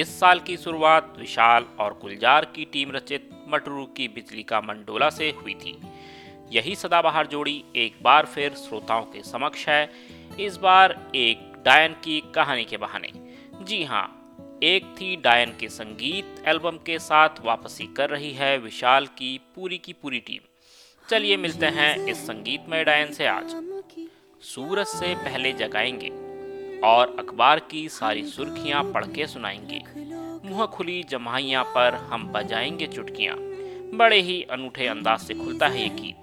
इस साल की शुरुआत विशाल और गुलजार की टीम रचित मटरू की बिजली का मंडोला से हुई थी। यही सदाबहार जोड़ी एक बार फिर श्रोताओं के समक्ष है। इस बार एक डायन की कहानी के बहाने। जी हाँ एक थी डायन के संगीत एल्बम के साथ वापसी कर रही है विशाल की पूरी की पूरी टीम। चलिए मिलते हैं इस संगीतमय डायन से आज। सूरज से पहले जगाएँगे। और अखबार की सारी सुर्खियाँ पढ़ के सुनाएँगे। मुँह खुली जमाइयाँ पर हम बजाएँगे चुटकियाँ। बड़े ही अनूठे अंदाज से खुलता है ये गीत,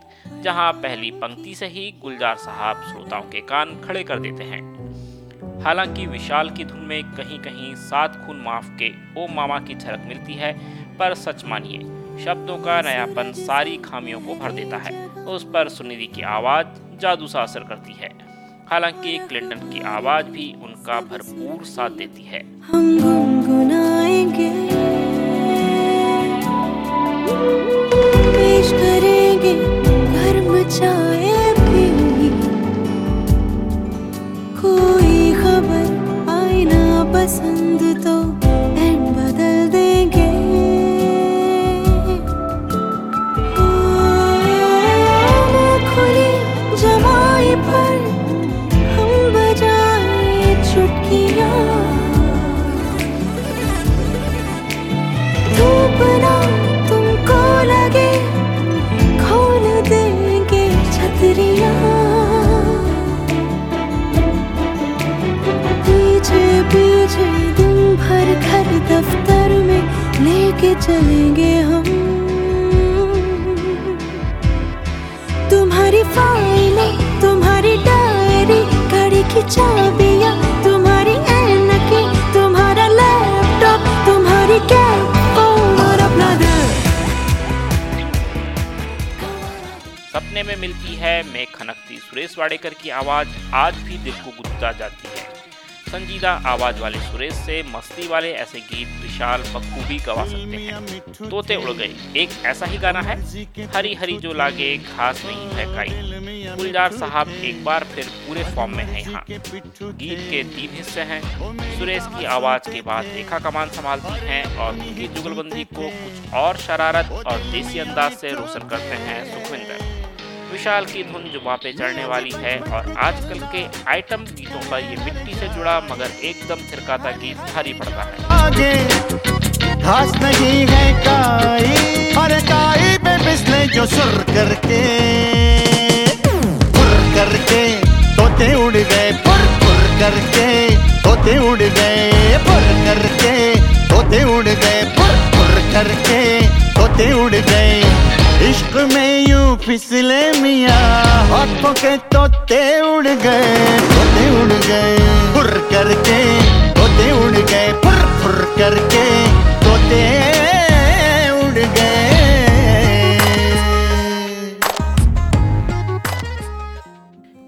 जहाँ पहली पंक्ति से ही गुलजार साहब श्रोताओं के कान खड़े कर देते हैं। हालाँकि विशाल की धुन में कहीं कहीं सात खून माफ़ के ओ मामा की झलक मिलती है, पर सच मानिए, शब्दों का नयापन सारी खामियों को भर देता है। उस पर सुनिधि की आवाज़ जादू सा असर करती है। हालाँकि क्लिंटन की आवाज़ भी उनका भरपूर साथ देती है। हम गुनगुनाएँगे। पेश करेंगे घर मचाए चलेंगे हम। तुम्हारी फाइलें, तुम्हारी डायरी गाड़ी की चाबियाँ, तुम्हारी ऐनकें तुम्हारा लैपटॉप, तुम्हारी कैब और अपना दिल सपने में मिलती है मैं खनकती, सुरेश वाडेकर की आवाज़ आज भी दिल को गुदगुदा जाती है। संजीदा आवाज़ वाले सुरेश से मस्ती वाले ऐसे गीत विशाल बखूबी गवा सकते हैं। तोते उड़ गए। एक ऐसा ही गाना है हरी हरी जो लागे, घास नहीं है काई। गुलजार साहब एक बार फिर पूरे फॉर्म में है यहाँ। गीत के तीन हिस्से हैं। सुरेश की आवाज़ के बाद रेखा कमान संभालती हैं और उनकी जुगलबंदी को कुछ और शरारत और देसी अंदाज से रोशन करते हैं सुखविंदर। विशाल की धुन जुबा पे चढ़ने वाली है और आजकल के आइटम गीतों पर ये मिट्टी से जुड़ा मगर एकदम थिरकाता गीत भारी पड़ता है। आगे घास नहीं है काई अरे काई पे जो सुर करके। फिसले मिया, हाथों के तोते उड़ गए, तोते उड़ गए। पुर करके, तोते उड़ गए, फुर फुर करके तोते उड़ गए।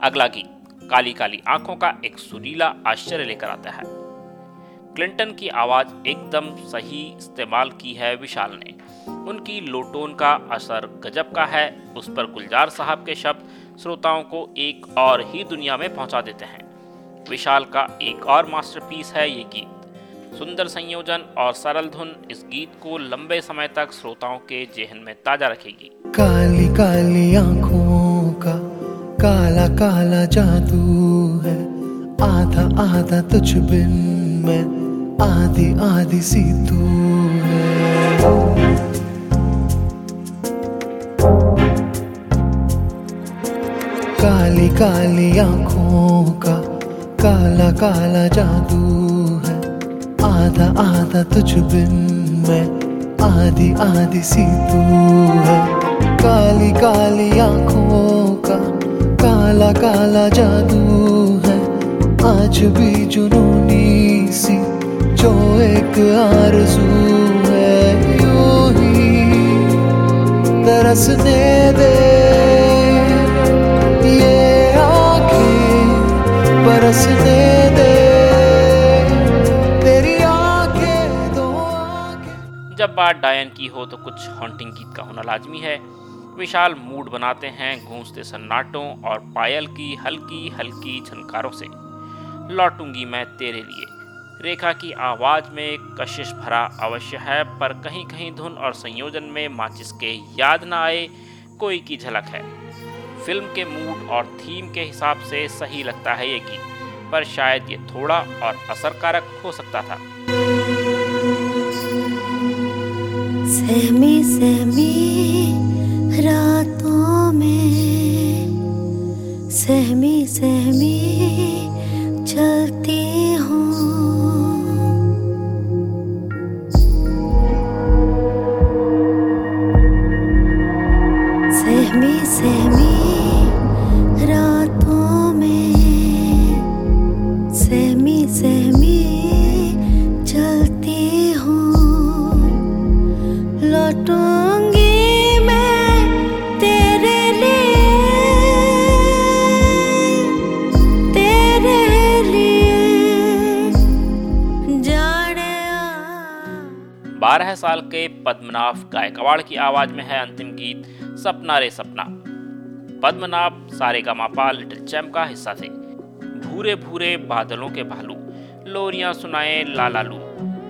अगला गीत, काली काली आँखों का एक सुरीला आश्चर्य लेकर आता है। क्लिंटन की आवाज़ एकदम सही इस्तेमाल की है विशाल ने। उनकी लोटोन का असर गजब का है। उस पर गुलजार साहब के शब्द श्रोताओं को एक और ही दुनिया में पहुँचा देते हैं। विशाल का एक और मास्टरपीस है ये गीत। सुंदर संयोजन और सरल धुन इस गीत को लंबे समय तक श्रोताओं के जेहन में ताज़ा रखेगी। काली काली आँखों का काला काला जादू है। आधा आधा तुझ बिन मैं आधी आधी सी तू काली आँखों का काला काला जादू है। आधा आधा तुझ बिन मैं आधी आधी सी तू है। काली काली आँखों का काला काला जादू है। आज भी जुनूनी सी जो एक आरज़ू है, यूँ ही तरसने दे बरसने दे तेरी दो जब बात डायन की हो तो कुछ हॉन्टिंग गीत का होना लाजमी है। विशाल मूड बनाते हैं गूंजते सन्नाटों और पायल की हल्की हल्की झनकारों से। लौटूँगी मैं तेरे लिए। रेखा की आवाज़ में कशिश भरा अवश्य है, पर कहीं कहीं धुन और संयोजन में माचिस के याद ना आए कोई की झलक है। फ़िल्म के मूड और थीम के हिसाब से सही लगता है ये गीत। पर शायद ये थोड़ा और असरकारक हो सकता था। सहमी सहमी रातों में, सहमी सहमी चलती बारह साल के पद्मनाभ गायकवाड़ की आवाज़ में है अंतिम गीत सपना रे सपना। पद्मनाभ सारे का लिटिल चैम्प का हिस्सा थे। भूरे भूरे बादलों के भालू, लोरियाँ सुनाए लालालू।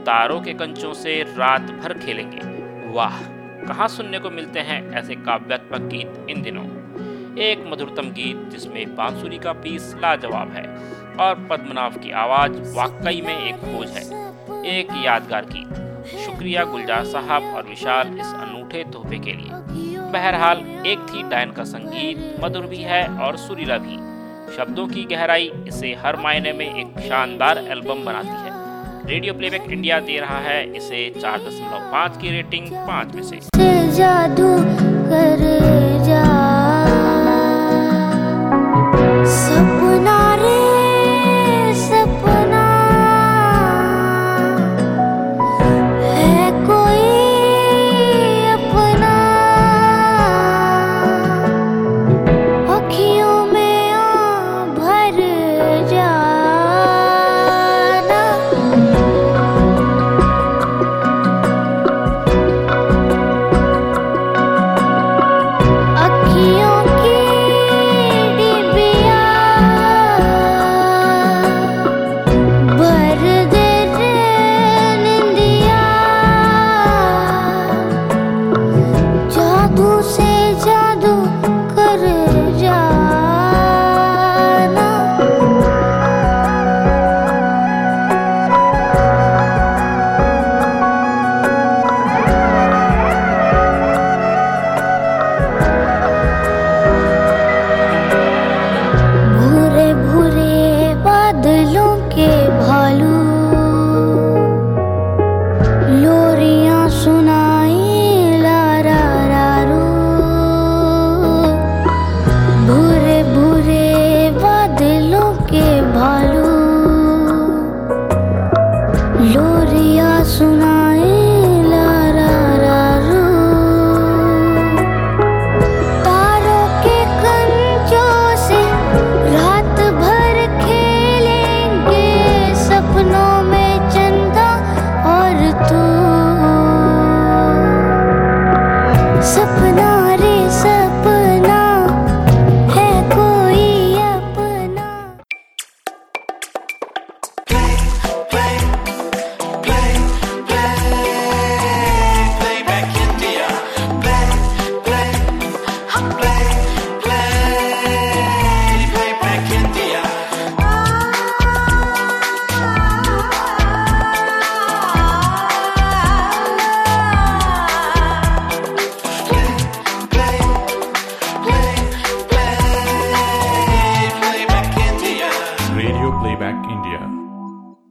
तारों के कंचों से रात भर खेलेंगे। वाह, कहाँ सुनने को मिलते हैं ऐसे काव्यात्मक गीत इन दिनों? एक मधुरतम गीत जिसमें बांसुरी का पीस लाजवाब है और पद्मनाभ की आवाज़ वाकई में एक खोज है। एक यादगार गीत। शुक्रिया गुलजार साहब और विशाल इस अनूठे तोहफे के लिए। बहरहाल, एक थी डायन का संगीत, मधुर भी है और सुरीला भी। शब्दों की गहराई इसे हर मायने में एक शानदार एल्बम बनाती है। रेडियो प्लेबैक इंडिया दे रहा है इसे चार दशमलव पाँच की रेटिंग पाँच में से। जादू कर